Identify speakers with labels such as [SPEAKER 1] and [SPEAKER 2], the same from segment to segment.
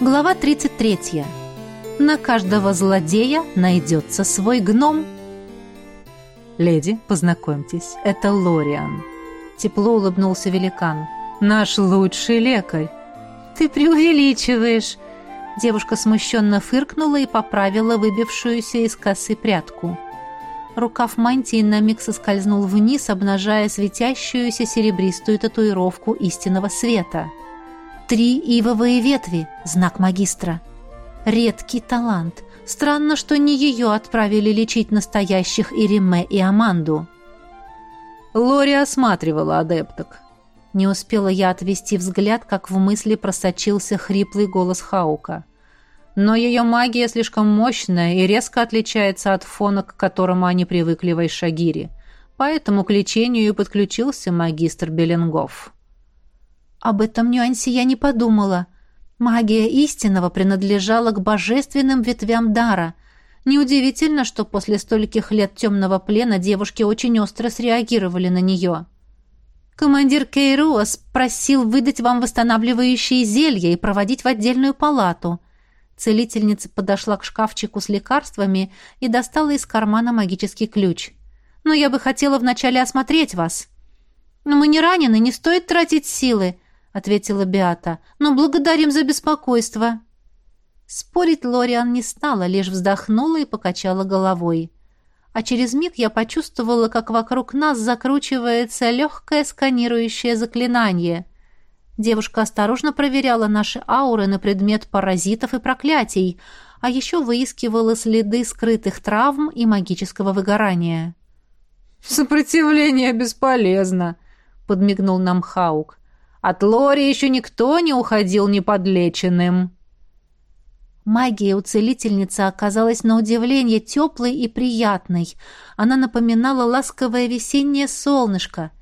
[SPEAKER 1] Глава 33. На каждого злодея найдется свой гном. «Леди, познакомьтесь, это Лориан». Тепло улыбнулся великан. «Наш лучший лекарь». «Ты преувеличиваешь!» Девушка смущенно фыркнула и поправила выбившуюся из косы прядку. Рукав мантии на миг соскользнул вниз, обнажая светящуюся серебристую татуировку истинного света. Три ивовые ветви — знак магистра. Редкий талант. Странно, что не ее отправили лечить настоящих Ириме и Аманду.
[SPEAKER 2] Лори осматривала адепток.
[SPEAKER 1] Не успела я отвести взгляд, как в мысли просочился хриплый голос Хаука. Но ее магия слишком мощная и резко отличается от фона, к которому они привыкли в Айшагире. Поэтому к лечению и подключился магистр Беленгов. Об этом нюансе я не подумала. Магия истинного принадлежала к божественным ветвям дара. Неудивительно, что после стольких лет темного плена девушки очень остро среагировали на нее. Командир Кейруас просил выдать вам восстанавливающие зелья и проводить в отдельную палату. Целительница подошла к шкафчику с лекарствами и достала из кармана магический ключ. «Но я бы хотела вначале осмотреть вас». «Но мы не ранены, не стоит тратить силы», — ответила Биата. «Но благодарим за беспокойство». Спорить Лориан не стала, лишь вздохнула и покачала головой а через миг я почувствовала, как вокруг нас закручивается легкое сканирующее заклинание. Девушка осторожно проверяла наши ауры на предмет паразитов и проклятий, а еще выискивала следы скрытых травм и магического выгорания.
[SPEAKER 2] «Сопротивление бесполезно», — подмигнул нам Хаук. «От Лори еще никто не уходил неподлеченным».
[SPEAKER 1] Магия у целительницы оказалась на удивление теплой и приятной. Она напоминала ласковое весеннее солнышко.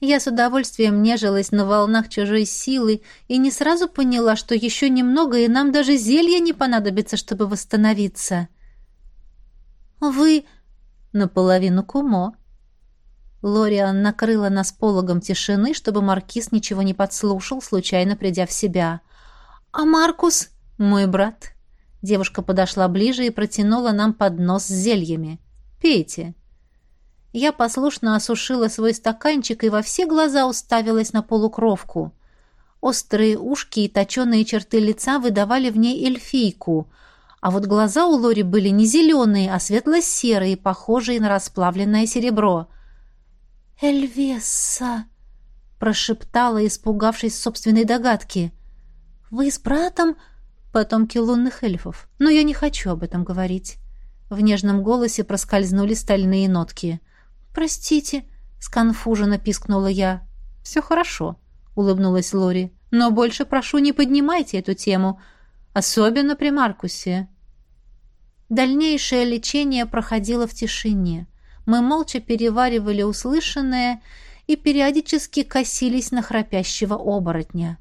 [SPEAKER 1] Я с удовольствием нежилась на волнах чужой силы и не сразу поняла, что еще немного, и нам даже зелье не понадобится, чтобы восстановиться. «Вы...» — наполовину кумо. Лориан накрыла нас пологом тишины, чтобы Маркиз ничего не подслушал, случайно придя в себя. «А Маркус...» «Мой брат», Девушка подошла ближе и протянула нам поднос с зельями. «Пейте». Я послушно осушила свой стаканчик и во все глаза уставилась на полукровку. Острые ушки и точеные черты лица выдавали в ней эльфийку, а вот глаза у Лори были не зеленые, а светло-серые, похожие на расплавленное серебро. «Эльвеса!» — прошептала, испугавшись собственной догадки. «Вы с братом...» потомки лунных эльфов, но я не хочу об этом говорить». В нежном голосе проскользнули стальные нотки. «Простите», — сконфуженно пискнула я. «Все хорошо», — улыбнулась Лори. «Но больше прошу, не поднимайте эту тему, особенно при Маркусе». Дальнейшее лечение проходило в тишине. Мы молча переваривали услышанное и периодически косились на храпящего оборотня.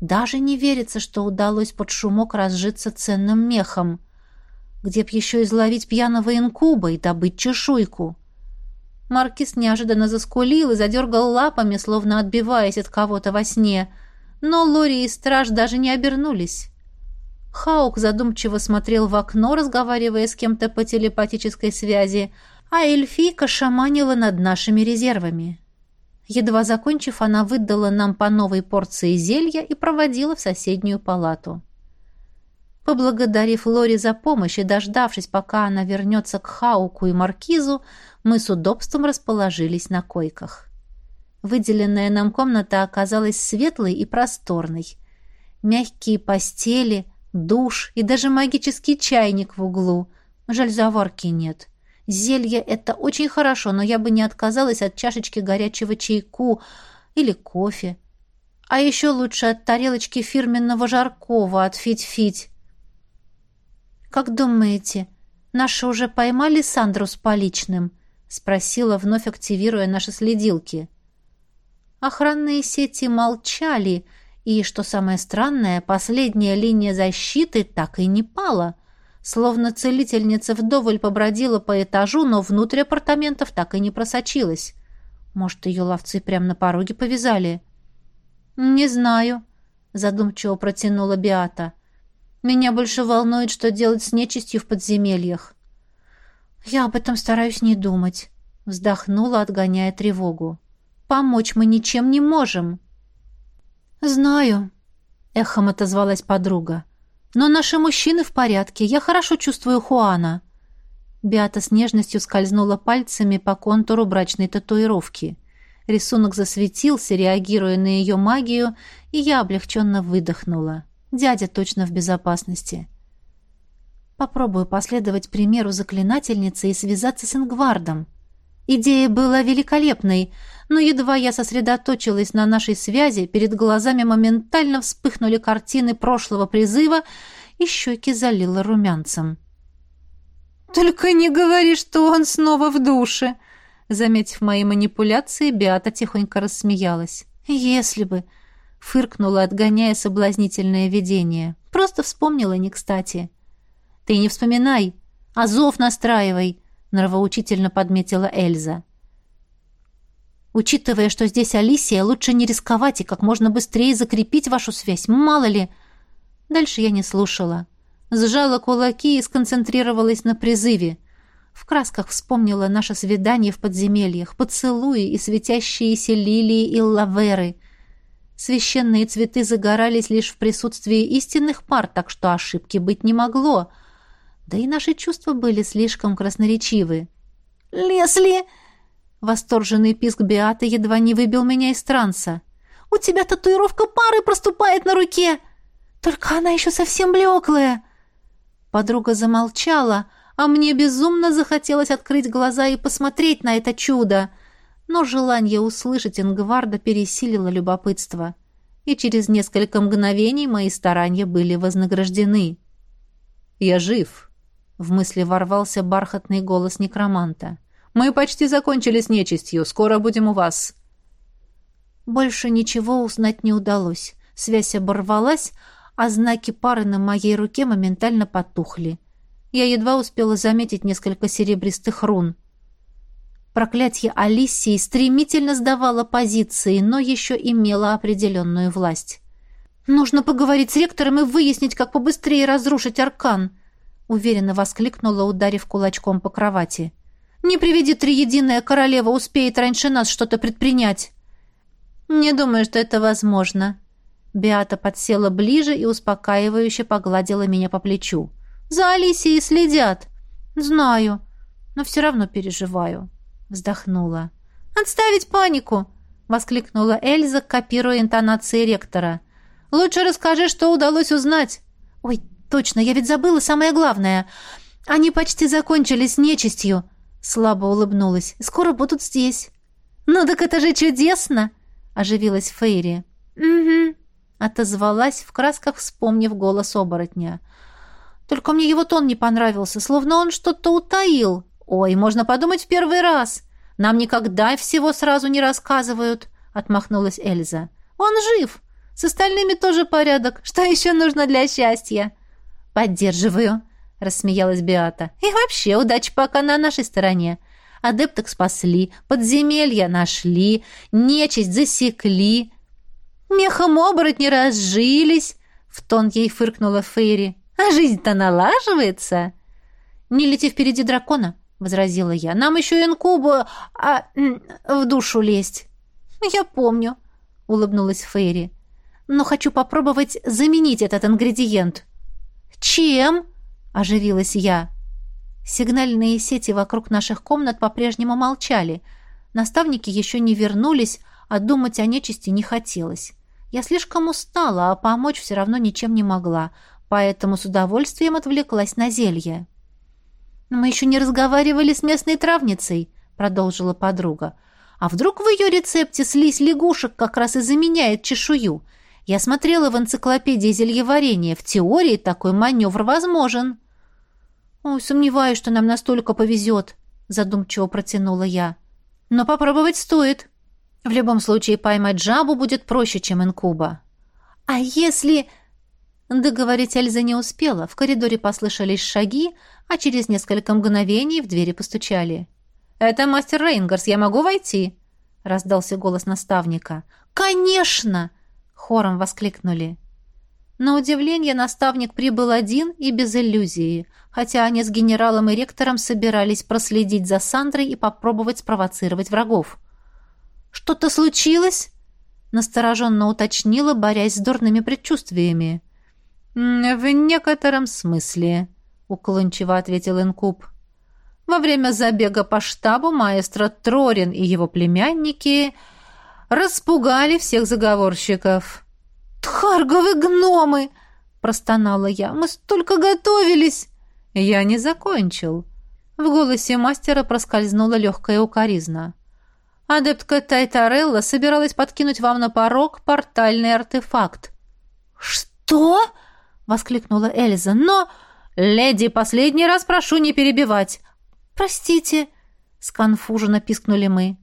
[SPEAKER 1] Даже не верится, что удалось под шумок разжиться ценным мехом. Где б еще изловить пьяного инкуба и добыть чешуйку? Маркис неожиданно заскулил и задергал лапами, словно отбиваясь от кого-то во сне. Но Лори и страж даже не обернулись. Хаук задумчиво смотрел в окно, разговаривая с кем-то по телепатической связи, а эльфийка шаманила над нашими резервами. Едва закончив, она выдала нам по новой порции зелья и проводила в соседнюю палату. Поблагодарив Лори за помощь и дождавшись, пока она вернется к Хауку и Маркизу, мы с удобством расположились на койках. Выделенная нам комната оказалась светлой и просторной. Мягкие постели, душ и даже магический чайник в углу. Жаль, заварки нет. — Зелье — это очень хорошо, но я бы не отказалась от чашечки горячего чайку или кофе. А еще лучше от тарелочки фирменного жаркого от Фить-Фить. «Как думаете, наши уже поймали Сандру с поличным?» — спросила, вновь активируя наши следилки. Охранные сети молчали, и, что самое странное, последняя линия защиты так и не пала — Словно целительница вдоволь побродила по этажу, но внутрь апартаментов так и не просочилась. Может, ее ловцы прямо на пороге повязали? «Не знаю», — задумчиво протянула Биата. Меня больше волнует, что делать с нечистью в подземельях. Я об этом стараюсь не думать, вздохнула, отгоняя тревогу. Помочь мы ничем не можем. Знаю, эхом отозвалась подруга. Но наши мужчины в порядке. Я хорошо чувствую Хуана. Биата с нежностью скользнула пальцами по контуру брачной татуировки. Рисунок засветился, реагируя на ее магию, и я облегченно выдохнула. Дядя точно в безопасности. Попробую последовать примеру заклинательницы и связаться с Ингвардом. Идея была великолепной, но едва я сосредоточилась на нашей связи, перед глазами моментально вспыхнули картины прошлого призыва, и щеки залило румянцем.
[SPEAKER 2] «Только не говори, что он снова в душе!» Заметив мои манипуляции, Беата тихонько рассмеялась.
[SPEAKER 1] «Если бы...» — фыркнула, отгоняя соблазнительное видение. «Просто вспомнила не кстати». «Ты не вспоминай, а зов настраивай», — нравоучительно подметила Эльза. «Учитывая, что здесь Алисия, лучше не рисковать и как можно быстрее закрепить вашу связь, мало ли...» Дальше я не слушала. Сжала кулаки и сконцентрировалась на призыве. В красках вспомнила наше свидание в подземельях, поцелуи и светящиеся лилии и лаверы. Священные цветы загорались лишь в присутствии истинных пар, так что ошибки быть не могло. Да и наши чувства были слишком красноречивы. «Лесли!» Восторженный писк Беаты едва не выбил меня из транса. «У тебя татуировка пары проступает на руке! Только она еще совсем блеклая!» Подруга замолчала, а мне безумно захотелось открыть глаза и посмотреть на это чудо. Но желание услышать Ингварда пересилило любопытство. И через несколько мгновений мои старания были вознаграждены.
[SPEAKER 2] «Я жив», — в мысли ворвался бархатный голос некроманта. «Мы почти закончили с нечистью. Скоро будем у вас».
[SPEAKER 1] Больше ничего узнать не удалось. Связь оборвалась, а знаки пары на моей руке моментально потухли. Я едва успела заметить несколько серебристых рун. Проклятье Алисии стремительно сдавало позиции, но еще имело определенную власть. «Нужно поговорить с ректором и выяснить, как побыстрее разрушить аркан», — уверенно воскликнула, ударив кулачком по кровати. «Не приведи триединая королева, успеет раньше нас что-то предпринять». «Не думаю, что это возможно». Беата подсела ближе и успокаивающе погладила меня по плечу. За Алисией следят. Знаю, но все равно переживаю. Вздохнула. Отставить панику, воскликнула Эльза, копируя интонации ректора. Лучше расскажи, что удалось узнать. Ой, точно, я ведь забыла самое главное. Они почти закончили с нечистью. Слабо улыбнулась. Скоро будут здесь. Ну так это же чудесно, оживилась Фейри. Угу, отозвалась в красках, вспомнив голос оборотня. Только мне его тон не понравился, словно он что-то утаил. Ой, можно подумать в первый раз. Нам никогда всего сразу не рассказывают, отмахнулась Эльза. Он жив. С остальными тоже порядок. Что еще нужно для счастья? Поддерживаю, рассмеялась Биата. И вообще, удача пока на нашей стороне. Адепток спасли, подземелья нашли, нечисть засекли. Мехом оборотни разжились, в тон ей фыркнула Фейри. А жизнь-то налаживается. Не лети впереди дракона, возразила я. Нам еще инкубу, а в душу лезть. Я помню, улыбнулась Фейри. Но хочу попробовать заменить этот ингредиент. Чем? оживилась я. Сигнальные сети вокруг наших комнат по-прежнему молчали. Наставники еще не вернулись, а думать о нечисти не хотелось. Я слишком устала, а помочь все равно ничем не могла поэтому с удовольствием отвлеклась на зелье. «Мы еще не разговаривали с местной травницей», — продолжила подруга. «А вдруг в ее рецепте слизь лягушек как раз и заменяет чешую? Я смотрела в энциклопедии зельеварения. В теории такой маневр возможен». «Ой, сомневаюсь, что нам настолько повезет», — задумчиво протянула я. «Но попробовать стоит. В любом случае поймать жабу будет проще, чем инкуба». «А если...» Договорить Эльза не успела. В коридоре послышались шаги, а через несколько мгновений в двери постучали. «Это мастер Рейнгарс, я могу войти?» — раздался голос наставника. «Конечно!» — хором воскликнули. На удивление наставник прибыл один и без иллюзии, хотя они с генералом и ректором собирались проследить за Сандрой и попробовать спровоцировать врагов. «Что-то случилось?» — настороженно уточнила, борясь с дурными предчувствиями.
[SPEAKER 2] «В некотором смысле», — уклончиво ответил Инкуб. «Во время забега по штабу маэстро Трорин и его племянники распугали всех заговорщиков».
[SPEAKER 1] «Тхарговы гномы!» — простонала я. «Мы столько готовились!»
[SPEAKER 2] «Я не закончил». В голосе мастера проскользнула легкая укоризна. «Адептка Тайтарелла собиралась подкинуть вам на порог портальный артефакт».
[SPEAKER 1] «Что?» — воскликнула Эльза. «Но...» «Леди, последний раз прошу не перебивать». «Простите», — сконфуженно пискнули мы.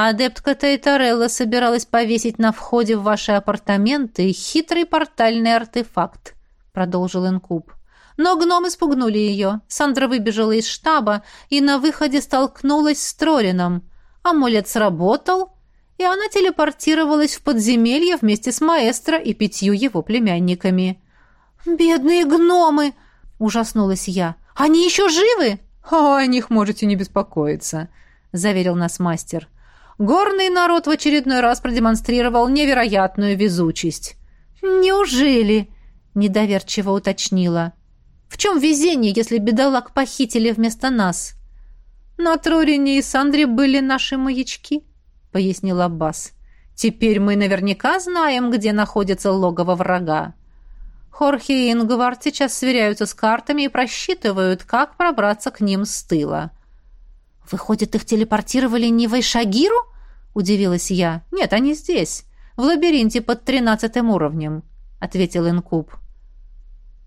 [SPEAKER 2] Адептка Тейтарелла собиралась повесить на входе в ваши апартаменты хитрый портальный артефакт, продолжил Инкуб. Но гномы испугнули ее. Сандра выбежала из штаба и на выходе столкнулась с Трорином. Амулет сработал, и она телепортировалась в подземелье вместе с маэстро и пятью его племянниками.
[SPEAKER 1] «Бедные гномы!» — ужаснулась я. «Они еще живы?»
[SPEAKER 2] «О, о них можете не беспокоиться», — заверил нас мастер. Горный народ в очередной раз продемонстрировал невероятную везучесть.
[SPEAKER 1] «Неужели?» — недоверчиво уточнила. «В чем везение, если бедолаг похитили вместо нас?»
[SPEAKER 2] «На Трорине и Сандре были наши маячки», — пояснил Аббас. «Теперь мы наверняка знаем, где находится логово врага. Хорхе и Ингвард сейчас сверяются с картами и просчитывают, как пробраться к ним с тыла.
[SPEAKER 1] «Выходит, их телепортировали не в Айшагиру?» — удивилась я.
[SPEAKER 2] «Нет, они здесь, в лабиринте под тринадцатым уровнем», — ответил Инкуб.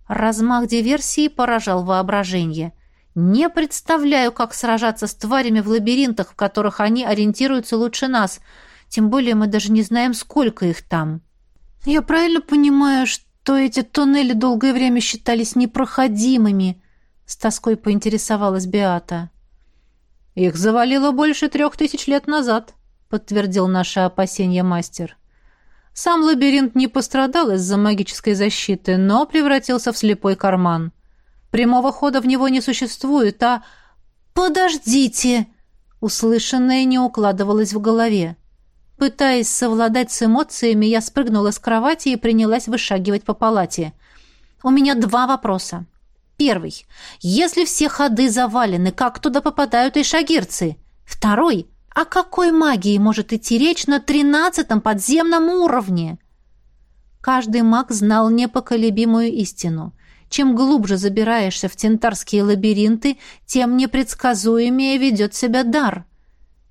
[SPEAKER 1] Размах диверсии поражал воображение. Не представляю, как сражаться с тварями в лабиринтах, в которых они ориентируются лучше нас. Тем более мы даже не знаем, сколько их там.
[SPEAKER 2] «Я правильно понимаю, что эти туннели долгое время считались непроходимыми?» С тоской поинтересовалась Беата. «Их завалило больше трех тысяч лет назад», — подтвердил наше опасение мастер. «Сам лабиринт не пострадал из-за магической защиты, но превратился в слепой карман. Прямого хода в него не существует, а...»
[SPEAKER 1] «Подождите!» Услышанное не укладывалось в голове. Пытаясь совладать с эмоциями, я спрыгнула с кровати и принялась вышагивать по палате. «У меня два вопроса. Первый. Если все ходы завалены, как туда попадают и шагирцы? Второй. О какой магии может идти речь на тринадцатом подземном уровне? Каждый маг знал непоколебимую истину. Чем глубже забираешься в тентарские лабиринты, тем непредсказуемее ведет себя дар.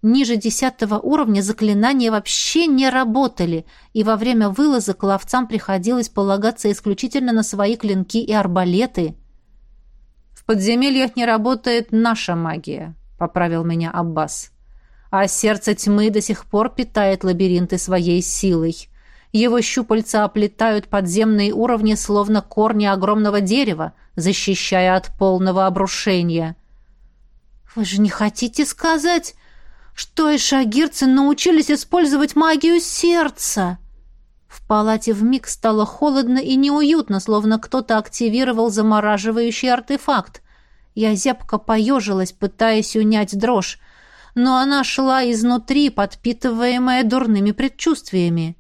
[SPEAKER 1] Ниже десятого уровня заклинания вообще не работали, и во время вылазок ловцам приходилось полагаться исключительно на свои клинки и арбалеты –
[SPEAKER 2] подземельях не работает наша магия», — поправил меня Аббас. «А сердце тьмы до сих пор питает лабиринты своей силой. Его щупальца оплетают подземные уровни, словно корни огромного дерева, защищая от полного обрушения».
[SPEAKER 1] «Вы же не хотите сказать, что эшагирцы научились использовать магию сердца?» В палате вмиг стало холодно и неуютно, словно кто-то активировал замораживающий артефакт. Я зябко поежилась, пытаясь унять дрожь, но она шла изнутри, подпитываемая дурными предчувствиями.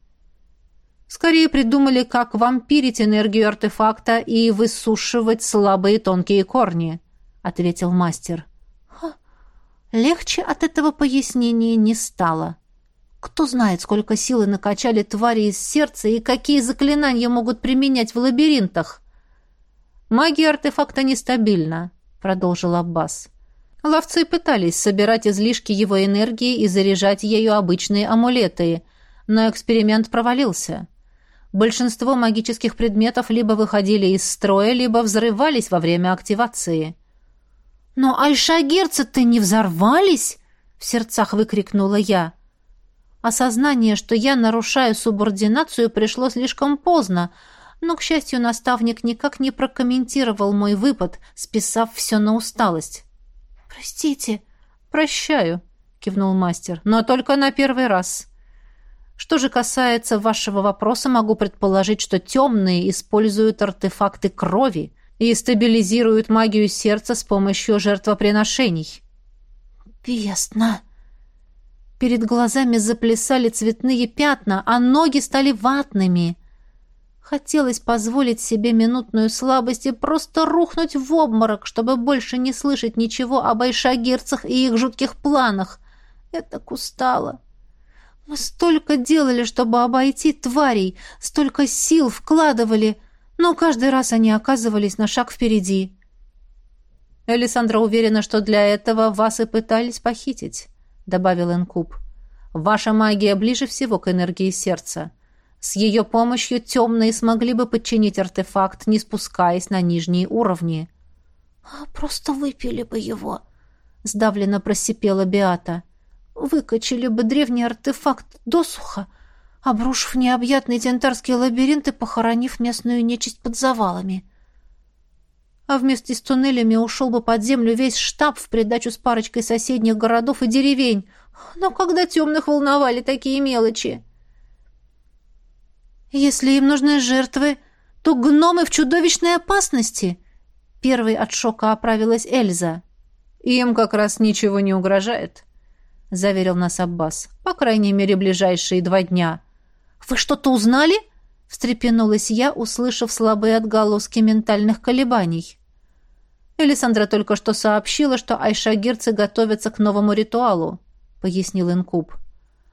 [SPEAKER 2] Скорее придумали, как вампирить энергию артефакта и высушивать слабые тонкие корни, — ответил мастер.
[SPEAKER 1] Легче от этого пояснения не стало. Кто знает, сколько силы накачали твари из сердца и какие заклинания могут применять в лабиринтах.
[SPEAKER 2] Магия артефакта нестабильна, продолжил Аббас. Ловцы пытались собирать излишки его энергии и заряжать ею обычные амулеты, но эксперимент провалился. Большинство магических предметов либо выходили из строя, либо взрывались во время активации.
[SPEAKER 1] «Но айшагирцы-то не взорвались?» — в сердцах выкрикнула я. Осознание, что я нарушаю субординацию, пришло слишком поздно, но, к счастью, наставник никак не прокомментировал мой выпад, списав все на усталость.
[SPEAKER 2] «Простите». «Прощаю», — кивнул мастер, — «но только на первый раз».
[SPEAKER 1] Что же касается вашего вопроса, могу предположить, что темные используют артефакты крови и стабилизируют магию сердца с помощью жертвоприношений.
[SPEAKER 2] «Бесно!» Перед глазами заплясали цветные пятна, а ноги стали ватными. Хотелось позволить себе минутную слабость и просто рухнуть в обморок, чтобы больше не слышать ничего об айшагирцах и их жутких планах. Я так устала. Мы столько делали, чтобы обойти тварей, столько сил вкладывали, но каждый раз они оказывались на шаг впереди.
[SPEAKER 1] Александра уверена, что для этого вас и пытались похитить добавил Энкуб. Ваша магия ближе всего к энергии сердца. С ее помощью темные смогли бы подчинить артефакт, не спускаясь на нижние уровни.
[SPEAKER 2] «А просто выпили бы его», — сдавленно просипела Биата. «Выкачали бы древний артефакт досуха, обрушив необъятный тентарский лабиринт и похоронив местную нечисть под завалами» а вместе с туннелями ушел бы под землю весь штаб в придачу с парочкой соседних городов и деревень. Но когда темных волновали такие мелочи? Если им нужны жертвы, то гномы в чудовищной опасности. Первой от шока оправилась Эльза.
[SPEAKER 1] Им как раз ничего не угрожает, заверил нас Аббас. По крайней мере, ближайшие два дня.
[SPEAKER 2] Вы что-то узнали? встрепенулась я, услышав слабые отголоски ментальных колебаний.
[SPEAKER 1] Элисандра только что сообщила, что айшагирцы готовятся к новому ритуалу», — пояснил Инкуб.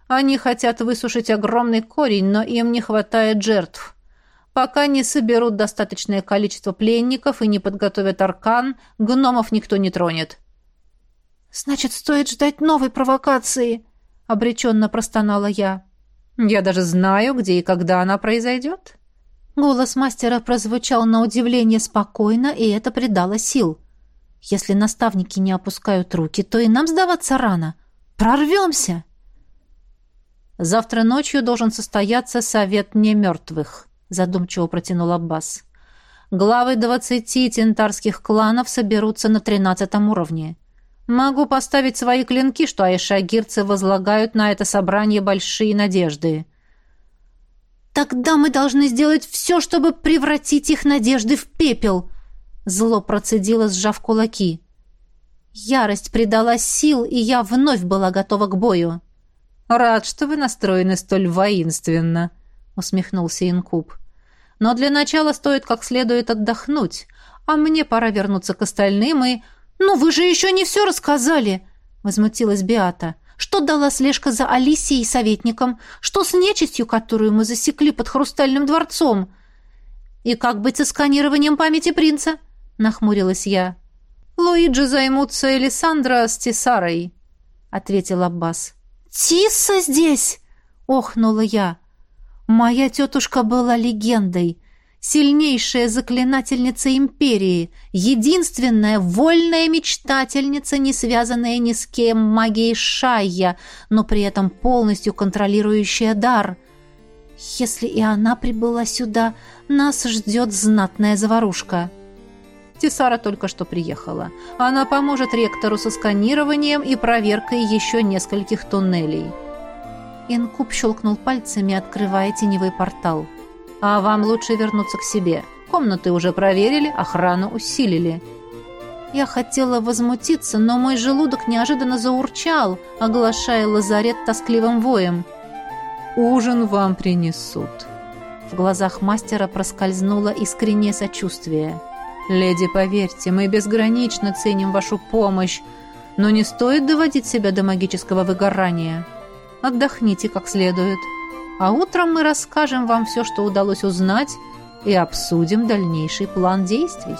[SPEAKER 1] «Они хотят высушить огромный корень, но им не хватает жертв. Пока не соберут достаточное количество пленников и не подготовят аркан, гномов никто не тронет».
[SPEAKER 2] «Значит, стоит ждать новой провокации», — обреченно простонала я.
[SPEAKER 1] «Я даже знаю, где и когда она произойдет»,
[SPEAKER 2] Голос мастера прозвучал на удивление спокойно, и это придало сил. Если наставники не опускают руки, то и нам сдаваться рано. Прорвемся!
[SPEAKER 1] Завтра ночью должен состояться совет немертвых, задумчиво протянул Аббас. Главы двадцати тентарских кланов соберутся на тринадцатом уровне. Могу поставить свои клинки, что айшагирцы возлагают на это собрание большие надежды.
[SPEAKER 2] «Тогда мы должны сделать все, чтобы превратить их надежды в пепел!» Зло процедило, сжав кулаки. Ярость придала сил, и я вновь была готова к бою.
[SPEAKER 1] «Рад, что вы настроены столь воинственно», — усмехнулся Инкуб. «Но для начала стоит как следует отдохнуть, а мне пора вернуться к остальным и...»
[SPEAKER 2] «Ну вы же еще не все рассказали!» — возмутилась Биата. Что дала слежка за Алисией и советником? Что с нечистью, которую мы засекли под Хрустальным дворцом? И как быть со сканированием памяти принца? Нахмурилась я.
[SPEAKER 1] Луиджи займутся Элисандра с Тисарой, ответил Аббас.
[SPEAKER 2] Тиса здесь! охнула я. Моя тетушка была легендой сильнейшая заклинательница империи, единственная вольная мечтательница, не связанная ни с кем магией Шайя, но при этом полностью контролирующая дар. Если и она прибыла сюда, нас ждет знатная заварушка.
[SPEAKER 1] Тисара только что приехала. Она поможет ректору со сканированием и проверкой еще нескольких туннелей.
[SPEAKER 2] Инкуб щелкнул пальцами, открывая теневой портал.
[SPEAKER 1] — а вам лучше вернуться к себе. Комнаты уже проверили, охрану усилили».
[SPEAKER 2] Я хотела возмутиться, но мой желудок неожиданно заурчал, оглашая лазарет тоскливым воем.
[SPEAKER 1] «Ужин вам принесут».
[SPEAKER 2] В глазах мастера проскользнуло искреннее сочувствие.
[SPEAKER 1] «Леди, поверьте, мы безгранично ценим вашу помощь, но не стоит доводить себя до магического выгорания. Отдохните как следует». А утром мы расскажем вам все, что удалось узнать, и обсудим дальнейший план действий.